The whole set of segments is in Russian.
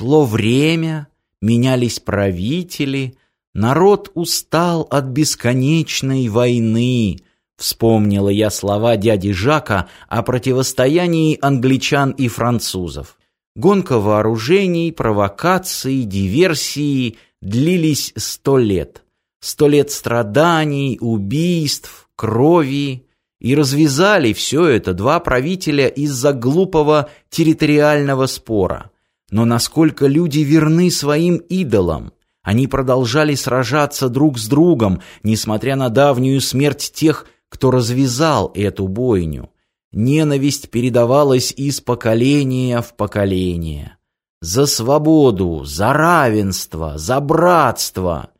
Шло время, менялись правители, народ устал от бесконечной войны. Вспомнила я слова дяди Жака о противостоянии англичан и французов. Гонка вооружений, провокации, диверсии длились сто лет. Сто лет страданий, убийств, крови. И развязали все это два правителя из-за глупого территориального спора. Но насколько люди верны своим идолам? Они продолжали сражаться друг с другом, несмотря на давнюю смерть тех, кто развязал эту бойню. Ненависть передавалась из поколения в поколение. За свободу, за равенство, за братство.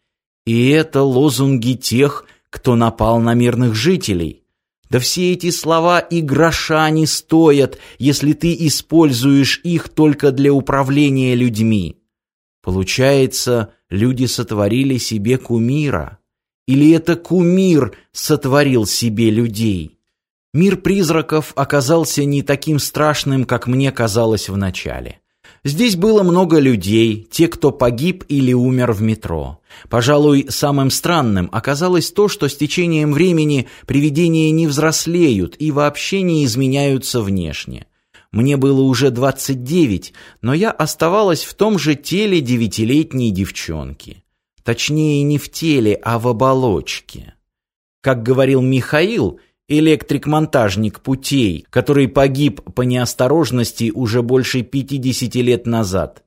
И это лозунги тех, кто напал на мирных жителей. Да все эти слова и гроша не стоят, если ты используешь их только для управления людьми. Получается, люди сотворили себе кумира. Или это кумир сотворил себе людей? Мир призраков оказался не таким страшным, как мне казалось вначале. Здесь было много людей, те, кто погиб или умер в метро. Пожалуй, самым странным оказалось то, что с течением времени привидения не взрослеют и вообще не изменяются внешне. Мне было уже 29, но я оставалась в том же теле девятилетней девчонки. Точнее, не в теле, а в оболочке. Как говорил Михаил, электрик-монтажник путей, который погиб по неосторожности уже больше 50 лет назад.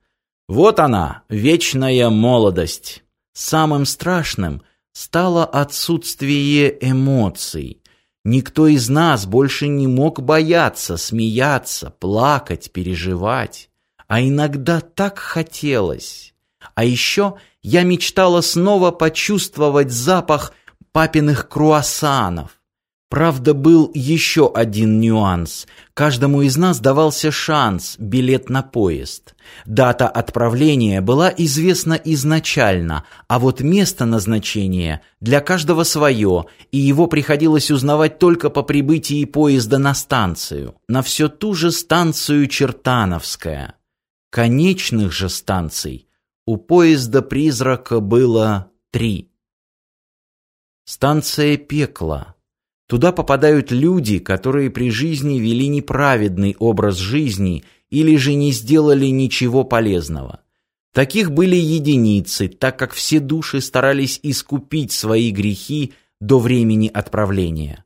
Вот она, вечная молодость. Самым страшным стало отсутствие эмоций. Никто из нас больше не мог бояться, смеяться, плакать, переживать. А иногда так хотелось. А еще я мечтала снова почувствовать запах папиных круассанов. Правда, был еще один нюанс. Каждому из нас давался шанс, билет на поезд. Дата отправления была известна изначально, а вот место назначения для каждого свое, и его приходилось узнавать только по прибытии поезда на станцию. На все ту же станцию Чертановская. Конечных же станций у поезда-призрака было три. Станция Пекла Туда попадают люди, которые при жизни вели неправедный образ жизни или же не сделали ничего полезного. Таких были единицы, так как все души старались искупить свои грехи до времени отправления.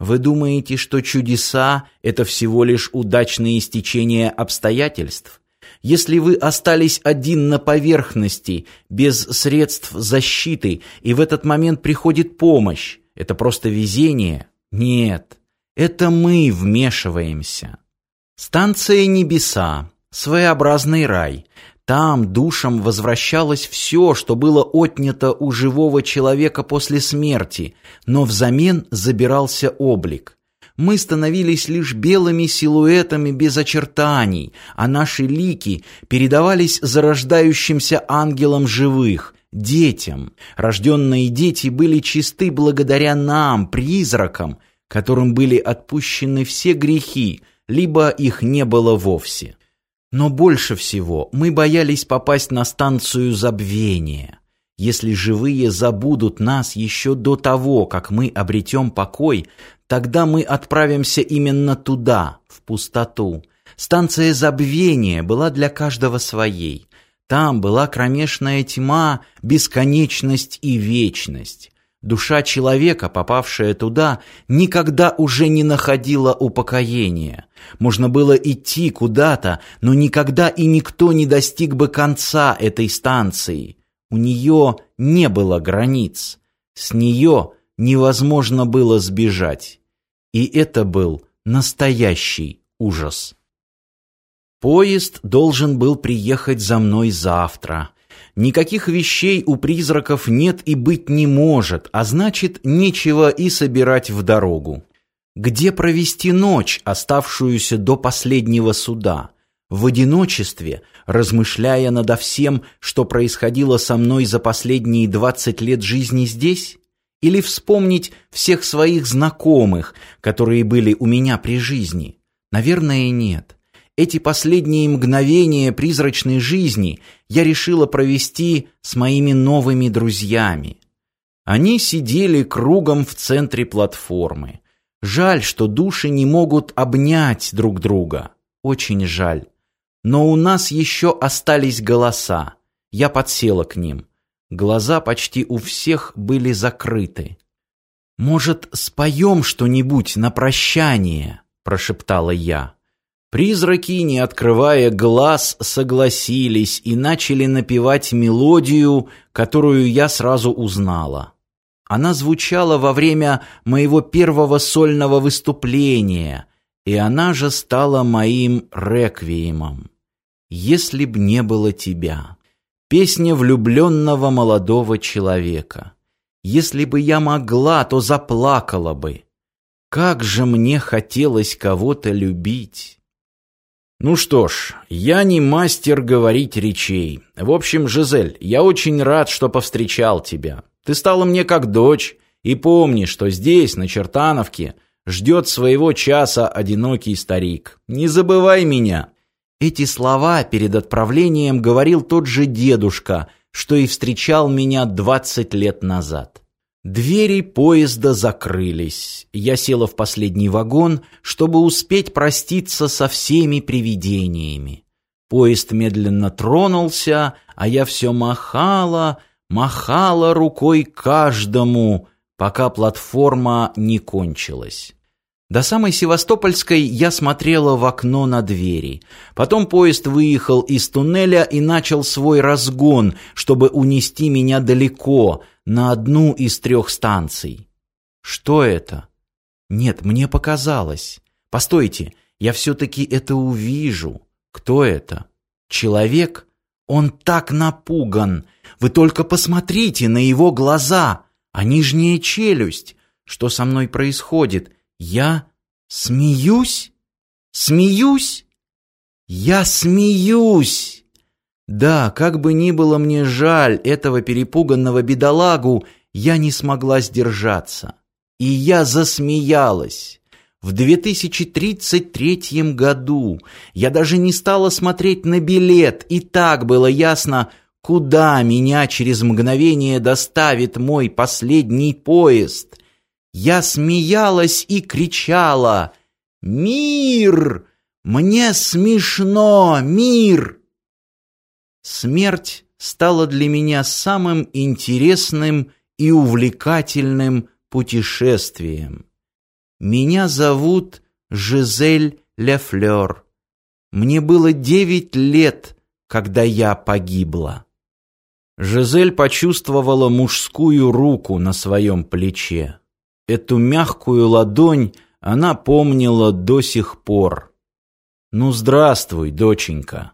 Вы думаете, что чудеса – это всего лишь удачное стечение обстоятельств? Если вы остались один на поверхности, без средств защиты, и в этот момент приходит помощь, это просто везение. Нет, это мы вмешиваемся. Станция небеса, своеобразный рай. Там душам возвращалось все, что было отнято у живого человека после смерти, но взамен забирался облик. Мы становились лишь белыми силуэтами без очертаний, а наши лики передавались зарождающимся ангелам живых, детям. Рожденные дети были чисты благодаря нам, призракам, которым были отпущены все грехи, либо их не было вовсе. Но больше всего мы боялись попасть на станцию забвения. Если живые забудут нас еще до того, как мы обретем покой, тогда мы отправимся именно туда, в пустоту. Станция забвения была для каждого своей. Там была кромешная тьма, бесконечность и вечность. Душа человека, попавшая туда, никогда уже не находила упокоения. Можно было идти куда-то, но никогда и никто не достиг бы конца этой станции. У нее не было границ. С нее невозможно было сбежать. И это был настоящий ужас. Поезд должен был приехать за мной завтра. Никаких вещей у призраков нет и быть не может, а значит, нечего и собирать в дорогу. Где провести ночь, оставшуюся до последнего суда? В одиночестве, размышляя надо всем, что происходило со мной за последние двадцать лет жизни здесь? Или вспомнить всех своих знакомых, которые были у меня при жизни? Наверное, нет. Эти последние мгновения призрачной жизни я решила провести с моими новыми друзьями. Они сидели кругом в центре платформы. Жаль, что души не могут обнять друг друга. Очень жаль. Но у нас еще остались голоса. Я подсела к ним. Глаза почти у всех были закрыты. «Может, споем что-нибудь на прощание?» – прошептала я. Призраки, не открывая глаз, согласились и начали напевать мелодию, которую я сразу узнала. Она звучала во время моего первого сольного выступления, и она же стала моим реквиемом. «Если б не было тебя». Песня влюбленного молодого человека. Если бы я могла, то заплакала бы. Как же мне хотелось кого-то любить. Ну что ж, я не мастер говорить речей. В общем, Жизель, я очень рад, что повстречал тебя. Ты стала мне как дочь. И помни, что здесь, на Чертановке, ждет своего часа одинокий старик. Не забывай меня. Эти слова перед отправлением говорил тот же дедушка, что и встречал меня двадцать лет назад. Двери поезда закрылись. Я села в последний вагон, чтобы успеть проститься со всеми привидениями. Поезд медленно тронулся, а я все махала, махала рукой каждому, пока платформа не кончилась. До самой Севастопольской я смотрела в окно на двери. Потом поезд выехал из туннеля и начал свой разгон, чтобы унести меня далеко, на одну из трех станций. Что это? Нет, мне показалось. Постойте, я все-таки это увижу. Кто это? Человек? Он так напуган. Вы только посмотрите на его глаза, а нижняя челюсть. Что со мной происходит? Я смеюсь? Смеюсь? Я смеюсь! Да, как бы ни было мне жаль этого перепуганного бедолагу, я не смогла сдержаться. И я засмеялась. В 2033 году я даже не стала смотреть на билет, и так было ясно, куда меня через мгновение доставит мой последний поезд. Я смеялась и кричала «Мир! Мне смешно! Мир!» Смерть стала для меня самым интересным и увлекательным путешествием. Меня зовут Жизель Лефлер. Мне было девять лет, когда я погибла. Жизель почувствовала мужскую руку на своем плече. Эту мягкую ладонь она помнила до сих пор. «Ну, здравствуй, доченька!»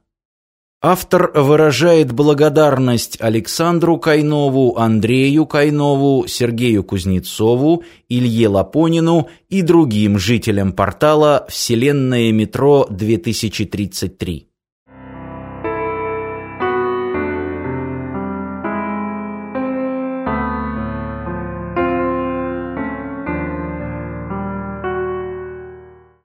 Автор выражает благодарность Александру Кайнову, Андрею Кайнову, Сергею Кузнецову, Илье Лапонину и другим жителям портала «Вселенная метро 2033».